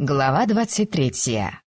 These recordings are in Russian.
Глава двадцать третья.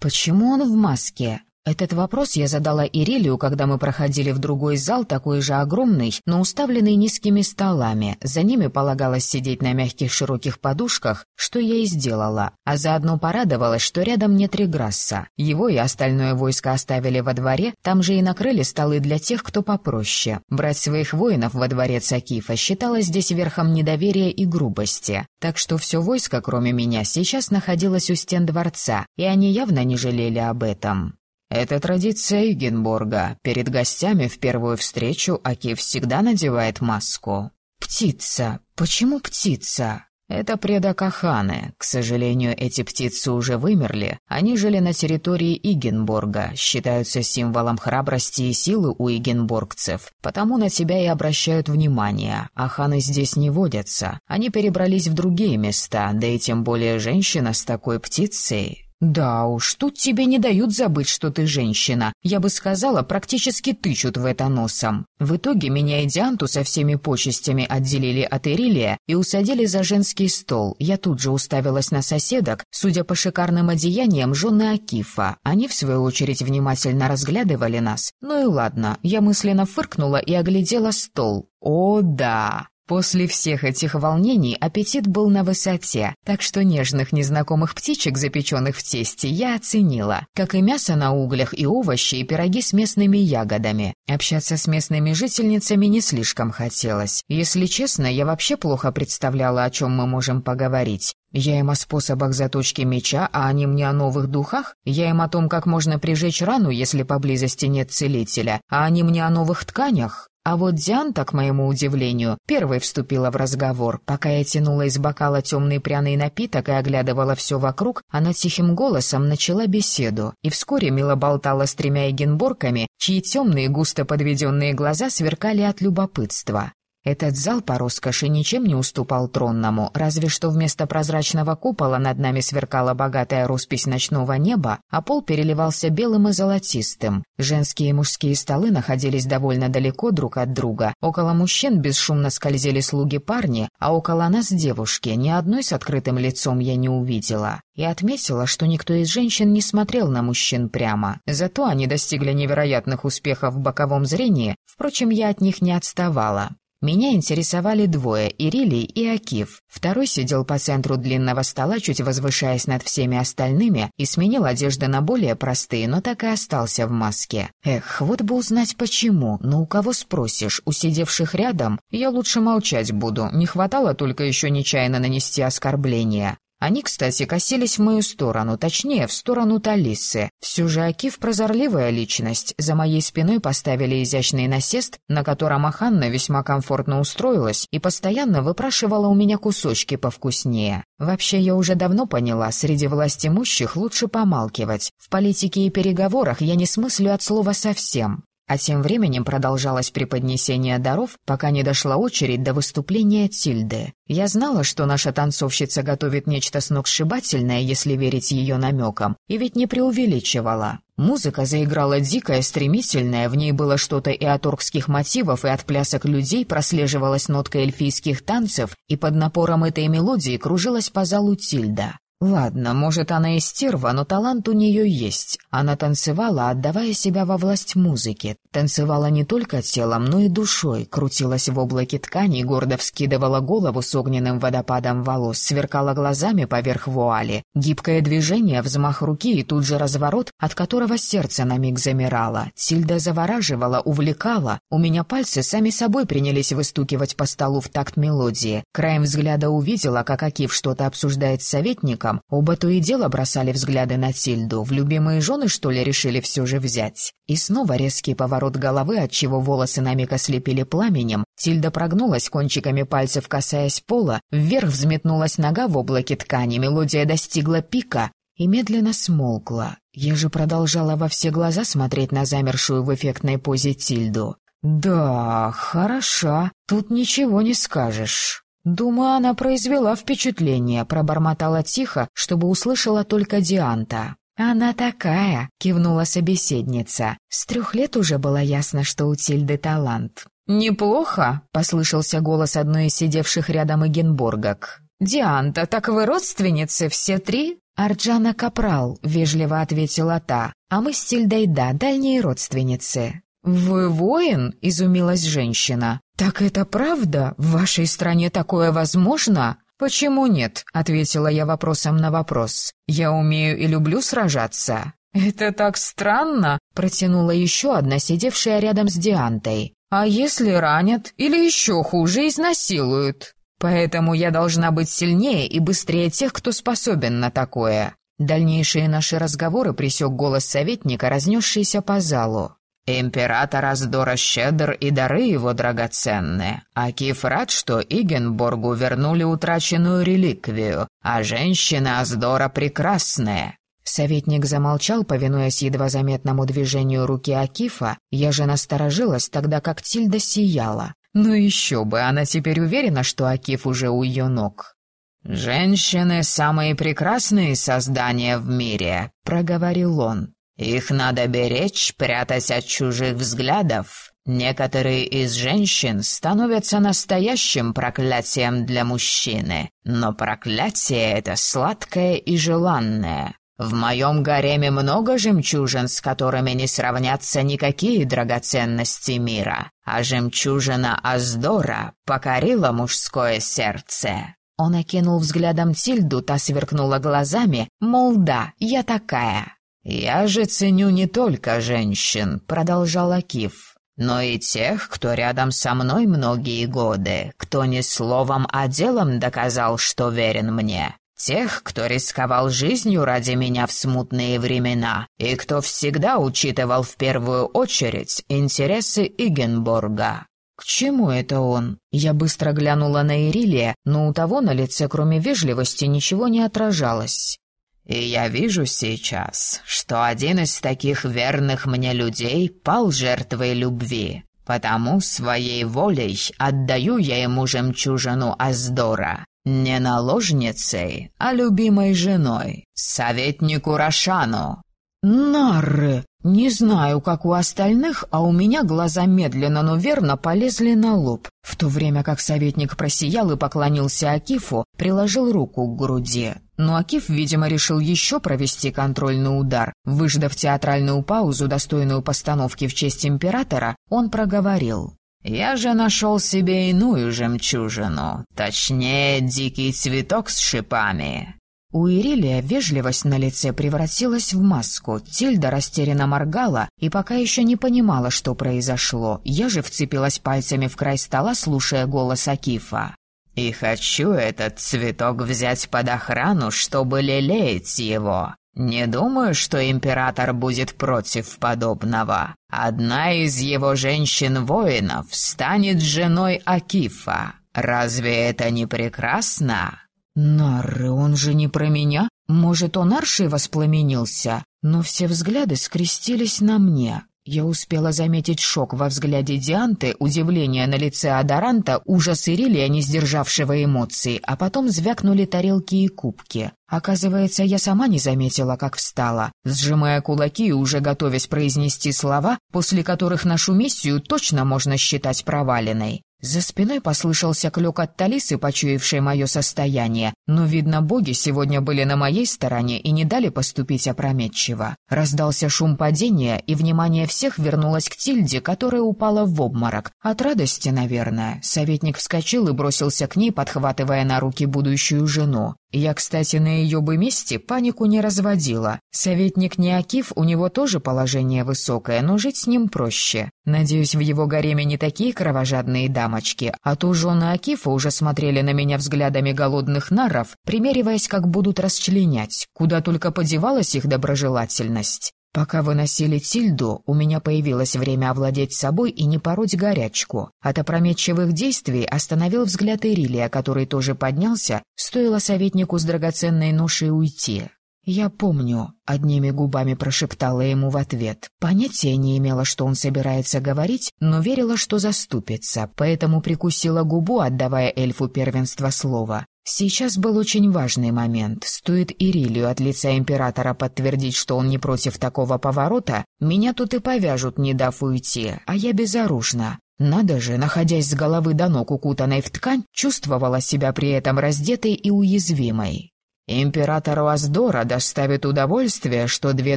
Почему он в маске? Этот вопрос я задала Ирилию, когда мы проходили в другой зал, такой же огромный, но уставленный низкими столами. За ними полагалось сидеть на мягких широких подушках, что я и сделала, а заодно порадовалась, что рядом нет Реграсса. Его и остальное войско оставили во дворе, там же и накрыли столы для тех, кто попроще. Брать своих воинов во дворец Акифа считалось здесь верхом недоверия и грубости. Так что все войско, кроме меня, сейчас находилось у стен дворца, и они явно не жалели об этом. Это традиция Игенборга. Перед гостями в первую встречу Аки всегда надевает маску. Птица. Почему птица? Это предок Аханы. К сожалению, эти птицы уже вымерли. Они жили на территории Игенборга, считаются символом храбрости и силы у игенборгцев, потому на себя и обращают внимание. Аханы здесь не водятся. Они перебрались в другие места, да и тем более женщина с такой птицей «Да уж, тут тебе не дают забыть, что ты женщина. Я бы сказала, практически тычут в это носом. В итоге меня и Дианту со всеми почестями отделили от Эрилия и усадили за женский стол. Я тут же уставилась на соседок, судя по шикарным одеяниям, жены Акифа. Они, в свою очередь, внимательно разглядывали нас. Ну и ладно, я мысленно фыркнула и оглядела стол. О, да! После всех этих волнений аппетит был на высоте, так что нежных незнакомых птичек, запеченных в тесте, я оценила, как и мясо на углях и овощи, и пироги с местными ягодами. Общаться с местными жительницами не слишком хотелось. Если честно, я вообще плохо представляла, о чем мы можем поговорить. Я им о способах заточки меча, а они мне о новых духах? Я им о том, как можно прижечь рану, если поблизости нет целителя, а они мне о новых тканях? А вот Дианта, к моему удивлению, первой вступила в разговор. Пока я тянула из бокала темный пряный напиток и оглядывала все вокруг, она тихим голосом начала беседу. И вскоре мило болтала с тремя эгенборками, чьи темные густо подведенные глаза сверкали от любопытства. Этот зал по роскоши ничем не уступал тронному, разве что вместо прозрачного купола над нами сверкала богатая роспись ночного неба, а пол переливался белым и золотистым. Женские и мужские столы находились довольно далеко друг от друга. Около мужчин бесшумно скользили слуги-парни, а около нас девушки. Ни одной с открытым лицом я не увидела. И отметила, что никто из женщин не смотрел на мужчин прямо. Зато они достигли невероятных успехов в боковом зрении, впрочем, я от них не отставала. Меня интересовали двое — Ирилий и Акиф. Второй сидел по центру длинного стола, чуть возвышаясь над всеми остальными, и сменил одежды на более простые, но так и остался в маске. Эх, вот бы узнать почему, но у кого спросишь, у сидевших рядом, я лучше молчать буду, не хватало только еще нечаянно нанести оскорбление. Они, кстати, косились в мою сторону, точнее, в сторону Талисы. Все же Акиф — прозорливая личность. За моей спиной поставили изящный насест, на котором Аханна весьма комфортно устроилась и постоянно выпрашивала у меня кусочки повкуснее. Вообще, я уже давно поняла, среди власть имущих лучше помалкивать. В политике и переговорах я не смыслю от слова совсем. А тем временем продолжалось преподнесение даров, пока не дошла очередь до выступления Тильды. Я знала, что наша танцовщица готовит нечто сногсшибательное, если верить ее намекам, и ведь не преувеличивала. Музыка заиграла дикая, стремительная, в ней было что-то и от оркских мотивов, и от плясок людей прослеживалась нотка эльфийских танцев, и под напором этой мелодии кружилась по залу Тильда. Ладно, может, она и стерва, но талант у нее есть. Она танцевала, отдавая себя во власть музыки. Танцевала не только телом, но и душой, крутилась в облаке ткани, гордо вскидывала голову с огненным водопадом волос, сверкала глазами поверх вуали. Гибкое движение, взмах руки и тут же разворот, от которого сердце на миг замирало. Сильда завораживала, увлекала. У меня пальцы сами собой принялись выстукивать по столу в такт мелодии. Краем взгляда увидела, как Акив что-то обсуждает с советником, девушкам. Оба то и дело бросали взгляды на Тильду. В любимые жены, что ли, решили все же взять? И снова резкий поворот головы, отчего волосы на миг ослепили пламенем. Тильда прогнулась кончиками пальцев, касаясь пола. Вверх взметнулась нога в облаке ткани. Мелодия достигла пика и медленно смолкла. Я же продолжала во все глаза смотреть на замершую в эффектной позе Тильду. «Да, хороша, тут ничего не скажешь». «Думаю, она произвела впечатление», — пробормотала тихо, чтобы услышала только Дианта. «Она такая», — кивнула собеседница. С трех лет уже было ясно, что у Тильды талант. «Неплохо», — послышался голос одной из сидевших рядом Эгенборгок. «Дианта, так вы родственницы все три?» «Арджана Капрал», — вежливо ответила та, «а мы с Тильдайда, дальние родственницы». «Вы воин?» — изумилась женщина. «Так это правда? В вашей стране такое возможно?» «Почему нет?» — ответила я вопросом на вопрос. «Я умею и люблю сражаться». «Это так странно!» — протянула еще одна, сидевшая рядом с Диантой. «А если ранят или еще хуже изнасилуют?» Поэтому я должна быть сильнее и быстрее тех, кто способен на такое. Дальнейшие наши разговоры пресек голос советника, разнесшийся по залу. Император Аздора щедр и дары его драгоценны. Акиф рад, что Игенборгу вернули утраченную реликвию, а женщины Аздора прекрасные. Советник замолчал, повинуясь едва заметному движению руки Акифа, я же насторожилась, тогда как Тильда сияла. Ну еще бы, она теперь уверена, что Акиф уже у ее ног. «Женщины — самые прекрасные создания в мире», — проговорил он. «Их надо беречь, прятать от чужих взглядов. Некоторые из женщин становятся настоящим проклятием для мужчины, но проклятие это сладкое и желанное. В моем гареме много жемчужин, с которыми не сравнятся никакие драгоценности мира, а жемчужина Аздора покорила мужское сердце». Он окинул взглядом Тильду, та сверкнула глазами, мол, да, я такая. «Я же ценю не только женщин», — продолжал Акиф, «но и тех, кто рядом со мной многие годы, кто не словом, а делом доказал, что верен мне. Тех, кто рисковал жизнью ради меня в смутные времена, и кто всегда учитывал в первую очередь интересы Игенборга. К чему это он? Я быстро глянула на Ирилия, но у того на лице, кроме вежливости, ничего не отражалось. И я вижу сейчас, что один из таких верных мне людей пал жертвой любви, потому своей волей отдаю я ему жемчужину Аздора, не наложницей, а любимой женой, советнику Рошану. Нарры! Не знаю, как у остальных, а у меня глаза медленно, но верно полезли на лоб. В то время как советник просиял и поклонился Акифу, приложил руку к груди. Но Акиф, видимо, решил еще провести контрольный удар. Выждав театральную паузу, достойную постановки в честь императора, он проговорил. Я же нашел себе иную жемчужину, точнее, дикий цветок с шипами. У Ирилия вежливость на лице превратилась в маску. Тильда растерянно моргала и пока еще не понимала, что произошло. Я же вцепилась пальцами в край стола, слушая голос Акифа. «И хочу этот цветок взять под охрану, чтобы лелеять его. Не думаю, что император будет против подобного. Одна из его женщин-воинов станет женой Акифа. Разве это не прекрасно? Нары, он же не про меня. Может, он аршей воспламенился? Но все взгляды скрестились на мне. Я успела заметить шок во взгляде Дианты, удивление на лице Адаранта, ужас Ирилия, не сдержавшего эмоций, а потом звякнули тарелки и кубки. Оказывается, я сама не заметила, как встала, сжимая кулаки и уже готовясь произнести слова, после которых нашу миссию точно можно считать проваленной. За спиной послышался клёк от Талисы, почуявшей мое состояние, но, видно, боги сегодня были на моей стороне и не дали поступить опрометчиво. Раздался шум падения, и внимание всех вернулось к Тильде, которая упала в обморок. От радости, наверное. Советник вскочил и бросился к ней, подхватывая на руки будущую жену. Я, кстати, на ее бы месте панику не разводила. Советник не Акиф, у него тоже положение высокое, но жить с ним проще. Надеюсь, в его гареме не такие кровожадные дамочки, а то жены Акифа уже смотрели на меня взглядами голодных наров, примериваясь, как будут расчленять, куда только подевалась их доброжелательность. Пока выносили Тильду, у меня появилось время овладеть собой и не пороть горячку. От опрометчивых действий остановил взгляд Ирилия, который тоже поднялся, стоило советнику с драгоценной ношей уйти. «Я помню», — одними губами прошептала ему в ответ. Понятия не имела, что он собирается говорить, но верила, что заступится, поэтому прикусила губу, отдавая эльфу первенство слова. Сейчас был очень важный момент. Стоит Ирилию от лица императора подтвердить, что он не против такого поворота, меня тут и повяжут, не дав уйти, а я безоружна. Надо же, находясь с головы до ног укутанной в ткань, чувствовала себя при этом раздетой и уязвимой. Императору Аздора доставит удовольствие, что две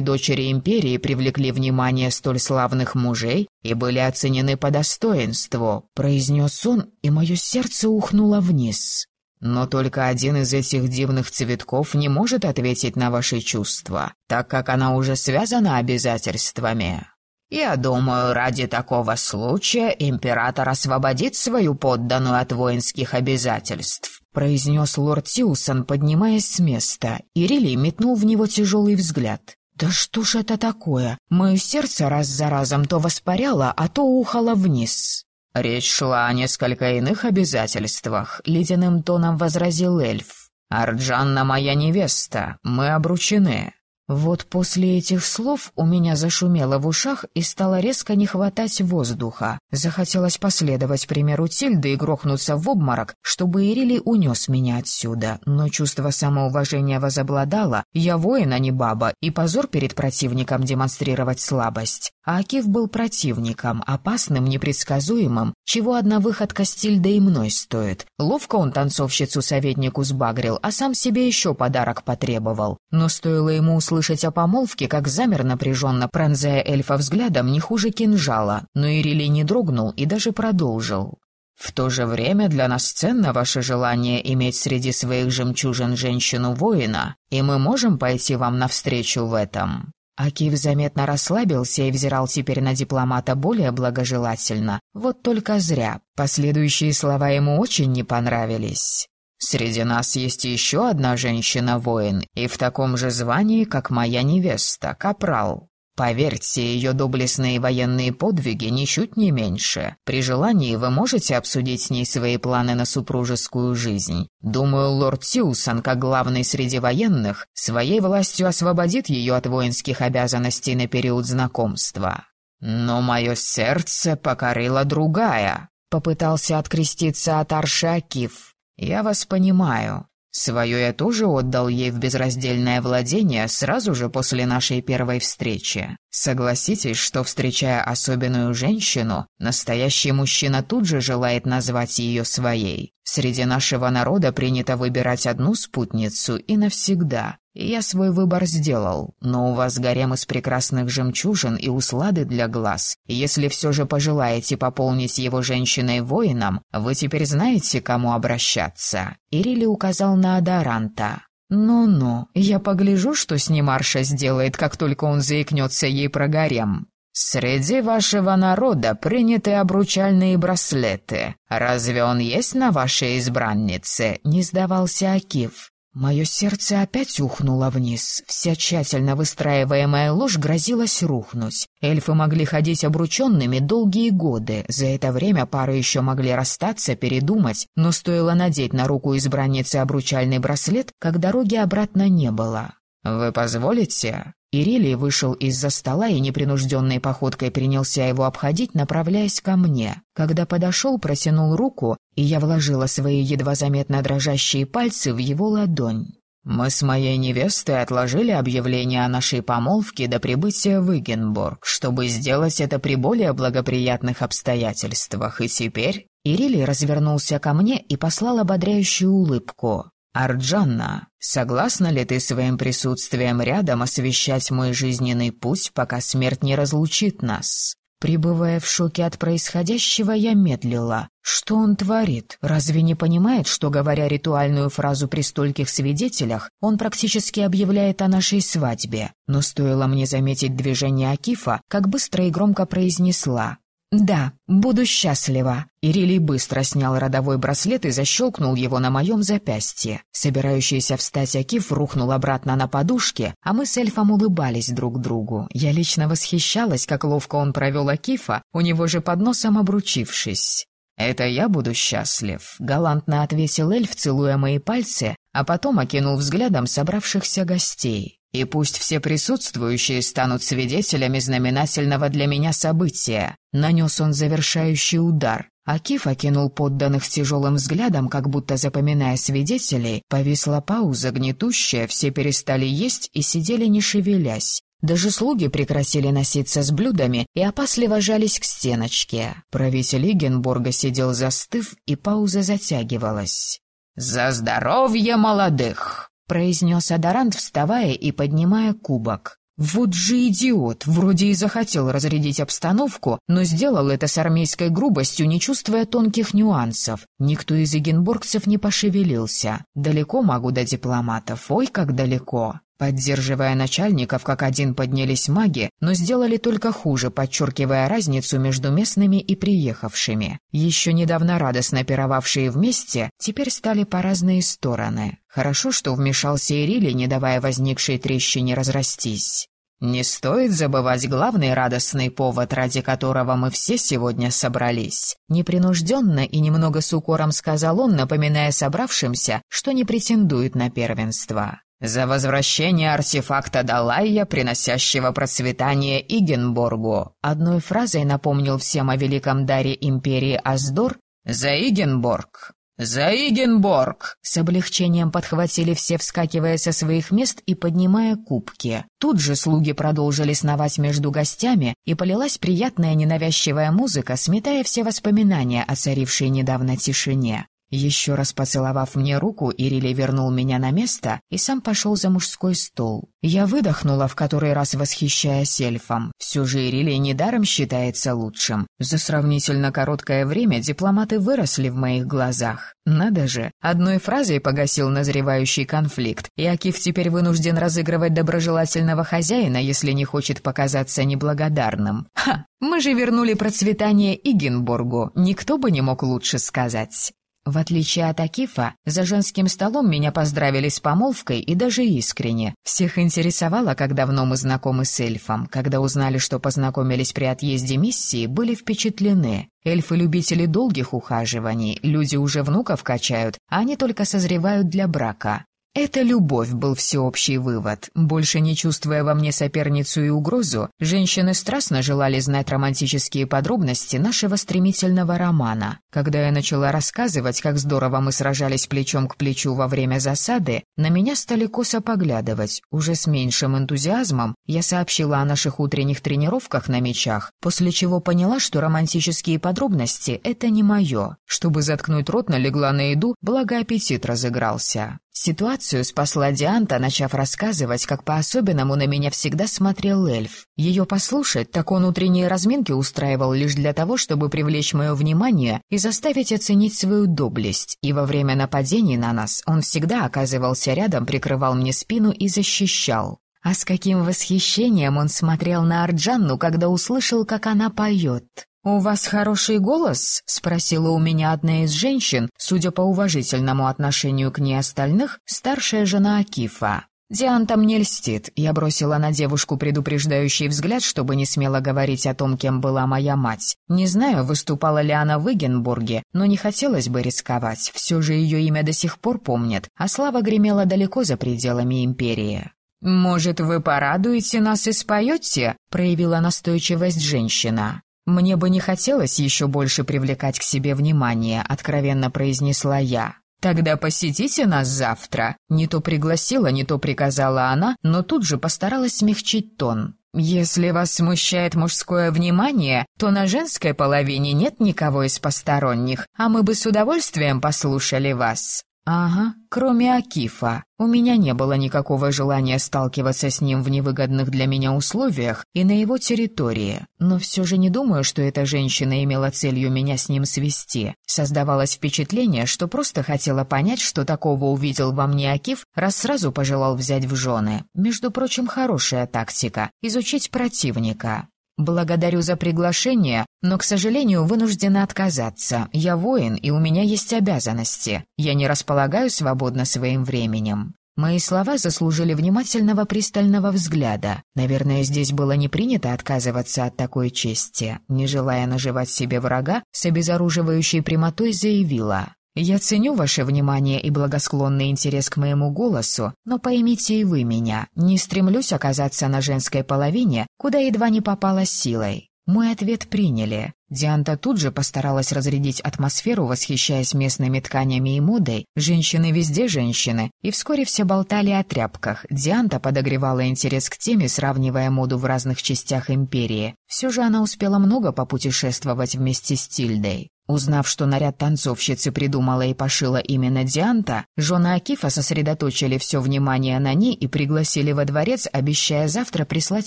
дочери империи привлекли внимание столь славных мужей и были оценены по достоинству», — произнес он, и мое сердце ухнуло вниз. «Но только один из этих дивных цветков не может ответить на ваши чувства, так как она уже связана обязательствами. Я думаю, ради такого случая император освободит свою подданную от воинских обязательств», — произнес лорд Тиусон, поднимаясь с места, и Рилли метнул в него тяжелый взгляд. «Да что ж это такое? Мое сердце раз за разом то воспаряло, а то ухало вниз». «Речь шла о несколько иных обязательствах», — ледяным тоном возразил эльф. «Арджанна моя невеста, мы обручены». Вот после этих слов у меня зашумело в ушах и стало резко не хватать воздуха. Захотелось последовать примеру Тильды и грохнуться в обморок, чтобы Ирили унес меня отсюда. Но чувство самоуважения возобладало, я воин, а не баба, и позор перед противником демонстрировать слабость. А Акив был противником, опасным, непредсказуемым, чего одна выходка с Тильдой и мной стоит. Ловко он танцовщицу-советнику сбагрил, а сам себе еще подарок потребовал. Но стоило ему услышать о помолвке, как замер напряженно, пронзая эльфа взглядом не хуже кинжала, но Ирилий не дрогнул и даже продолжил. «В то же время для нас ценно ваше желание иметь среди своих жемчужин женщину-воина, и мы можем пойти вам навстречу в этом». Акив заметно расслабился и взирал теперь на дипломата более благожелательно. Вот только зря. Последующие слова ему очень не понравились. Среди нас есть еще одна женщина-воин, и в таком же звании, как моя невеста, Капрал. Поверьте, ее доблестные военные подвиги ничуть не меньше. При желании вы можете обсудить с ней свои планы на супружескую жизнь. Думаю, лорд Тиусон, как главный среди военных, своей властью освободит ее от воинских обязанностей на период знакомства. Но мое сердце покорила другая. Попытался откреститься от Арши Акиф. «Я вас понимаю. Свое я тоже отдал ей в безраздельное владение сразу же после нашей первой встречи. Согласитесь, что, встречая особенную женщину, настоящий мужчина тут же желает назвать ее своей. Среди нашего народа принято выбирать одну спутницу и навсегда. Я свой выбор сделал, но у вас гарем из прекрасных жемчужин и услады для глаз. Если все же пожелаете пополнить его женщиной-воином, вы теперь знаете, кому обращаться». Ирили указал на Адаранта. «Ну-ну, я погляжу, что с ним Арша сделает, как только он заикнется ей про гарем». «Среди вашего народа приняты обручальные браслеты. Разве он есть на вашей избраннице?» — не сдавался Акив. Мое сердце опять ухнуло вниз. Вся тщательно выстраиваемая ложь грозилась рухнуть. Эльфы могли ходить обрученными долгие годы. За это время пары еще могли расстаться, передумать, но стоило надеть на руку избранницы обручальный браслет, как дороги обратно не было. «Вы позволите?» Ирилий вышел из-за стола и непринужденной походкой принялся его обходить, направляясь ко мне. Когда подошел, протянул руку, и я вложила свои едва заметно дрожащие пальцы в его ладонь. «Мы с моей невестой отложили объявление о нашей помолвке до прибытия в Игенборг, чтобы сделать это при более благоприятных обстоятельствах, и теперь...» Ирилий развернулся ко мне и послал ободряющую улыбку. «Арджанна, согласна ли ты своим присутствием рядом освещать мой жизненный путь, пока смерть не разлучит нас?» Пребывая в шоке от происходящего, я медлила. Что он творит? Разве не понимает, что, говоря ритуальную фразу при стольких свидетелях, он практически объявляет о нашей свадьбе? Но стоило мне заметить движение Акифа, как быстро и громко произнесла. «Да, буду счастлива». Ирилий быстро снял родовой браслет и защелкнул его на моем запястье. Собирающийся встать Акиф рухнул обратно на подушке, а мы с эльфом улыбались друг другу. Я лично восхищалась, как ловко он провел Акифа, у него же под носом обручившись. «Это я буду счастлив», — галантно ответил эльф, целуя мои пальцы, а потом окинул взглядом собравшихся гостей. И пусть все присутствующие станут свидетелями знаменательного для меня события. Нанес он завершающий удар. Акиф окинул подданных тяжелым взглядом, как будто запоминая свидетелей. Повисла пауза гнетущая, все перестали есть и сидели не шевелясь. Даже слуги прекратили носиться с блюдами и опасливо жались к стеночке. Правитель Игенбурга сидел застыв, и пауза затягивалась. «За здоровье молодых!» Произнес Адарант, вставая и поднимая кубок. Вот же идиот, вроде и захотел разрядить обстановку, но сделал это с армейской грубостью, не чувствуя тонких нюансов. Никто из эгенборгцев не пошевелился. Далеко могу до дипломатов, ой, как далеко. Поддерживая начальников, как один поднялись маги, но сделали только хуже, подчеркивая разницу между местными и приехавшими. Еще недавно радостно пировавшие вместе, теперь стали по разные стороны. Хорошо, что вмешался Ирили, не давая возникшей трещине разрастись. Не стоит забывать главный радостный повод, ради которого мы все сегодня собрались. Непринужденно и немного с укором сказал он, напоминая собравшимся, что не претендует на первенство. За возвращение артефакта Далайя, приносящего процветание Игенборгу, одной фразой напомнил всем о великом даре империи Аздор «За Игенборг!» «За Игенборг!» С облегчением подхватили все, вскакивая со своих мест и поднимая кубки. Тут же слуги продолжили сновать между гостями, и полилась приятная ненавязчивая музыка, сметая все воспоминания о царившей недавно тишине. Еще раз поцеловав мне руку, Ирили вернул меня на место и сам пошел за мужской стол. Я выдохнула, в который раз восхищаясь эльфом. Все же Ирили недаром считается лучшим. За сравнительно короткое время дипломаты выросли в моих глазах. Надо же, одной фразой погасил назревающий конфликт, и Акиф теперь вынужден разыгрывать доброжелательного хозяина, если не хочет показаться неблагодарным. Ха! Мы же вернули процветание Игенборгу, никто бы не мог лучше сказать. В отличие от Акифа, за женским столом меня поздравили с помолвкой и даже искренне. Всех интересовало, как давно мы знакомы с эльфом. Когда узнали, что познакомились при отъезде миссии, были впечатлены. Эльфы – любители долгих ухаживаний, люди уже внуков качают, а они только созревают для брака. Это любовь был всеобщий вывод. Больше не чувствуя во мне соперницу и угрозу, женщины страстно желали знать романтические подробности нашего стремительного романа. Когда я начала рассказывать, как здорово мы сражались плечом к плечу во время засады, на меня стали косо поглядывать. Уже с меньшим энтузиазмом я сообщила о наших утренних тренировках на мечах, после чего поняла, что романтические подробности — это не мое. Чтобы заткнуть рот, налегла на еду, благо аппетит разыгрался. Ситуацию спасла Дианта, начав рассказывать, как по-особенному на меня всегда смотрел эльф. Ее послушать, так он утренние разминки устраивал лишь для того, чтобы привлечь мое внимание и заставить оценить свою доблесть. И во время нападений на нас он всегда оказывался рядом, прикрывал мне спину и защищал. А с каким восхищением он смотрел на Арджанну, когда услышал, как она поет. «У вас хороший голос?» — спросила у меня одна из женщин, судя по уважительному отношению к ней остальных, старшая жена Акифа. «Дианта мне льстит», — я бросила на девушку предупреждающий взгляд, чтобы не смело говорить о том, кем была моя мать. Не знаю, выступала ли она в Игенбурге, но не хотелось бы рисковать, все же ее имя до сих пор помнят, а слава гремела далеко за пределами империи. «Может, вы порадуете нас и споете?» — проявила настойчивость женщина. «Мне бы не хотелось еще больше привлекать к себе внимание», — откровенно произнесла я. «Тогда посетите нас завтра». Не то пригласила, не то приказала она, но тут же постаралась смягчить тон. «Если вас смущает мужское внимание, то на женской половине нет никого из посторонних, а мы бы с удовольствием послушали вас». «Ага, кроме Акифа. У меня не было никакого желания сталкиваться с ним в невыгодных для меня условиях и на его территории. Но все же не думаю, что эта женщина имела целью меня с ним свести. Создавалось впечатление, что просто хотела понять, что такого увидел во мне Акиф, раз сразу пожелал взять в жены. Между прочим, хорошая тактика — изучить противника. «Благодарю за приглашение, но, к сожалению, вынуждена отказаться. Я воин, и у меня есть обязанности. Я не располагаю свободно своим временем». Мои слова заслужили внимательного пристального взгляда. Наверное, здесь было не принято отказываться от такой чести. Не желая наживать себе врага, с обезоруживающей прямотой заявила. «Я ценю ваше внимание и благосклонный интерес к моему голосу, но поймите и вы меня, не стремлюсь оказаться на женской половине, куда едва не попала силой. Мой ответ приняли. Дианта тут же постаралась разрядить атмосферу, восхищаясь местными тканями и модой. Женщины везде женщины. И вскоре все болтали о тряпках. Дианта подогревала интерес к теме, сравнивая моду в разных частях империи. Все же она успела много попутешествовать вместе с Тильдой. Узнав, что наряд танцовщицы придумала и пошила именно Дианта, жены Акифа сосредоточили все внимание на ней и пригласили во дворец, обещая завтра прислать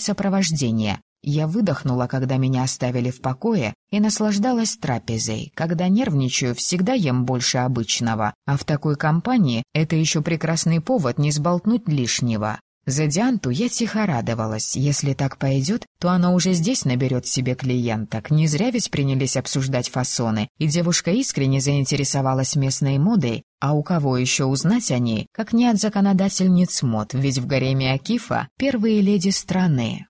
сопровождение. Я выдохнула, когда меня оставили в покое, и наслаждалась трапезой. Когда нервничаю, всегда ем больше обычного, а в такой компании это еще прекрасный повод не сболтнуть лишнего. За Дианту я тихо радовалась. Если так пойдет, то она уже здесь наберет себе клиенток. Не зря ведь принялись обсуждать фасоны. И девушка искренне заинтересовалась местной модой. А у кого еще узнать о ней, как не от законодательниц мод, ведь в гареме Акифа первые леди страны.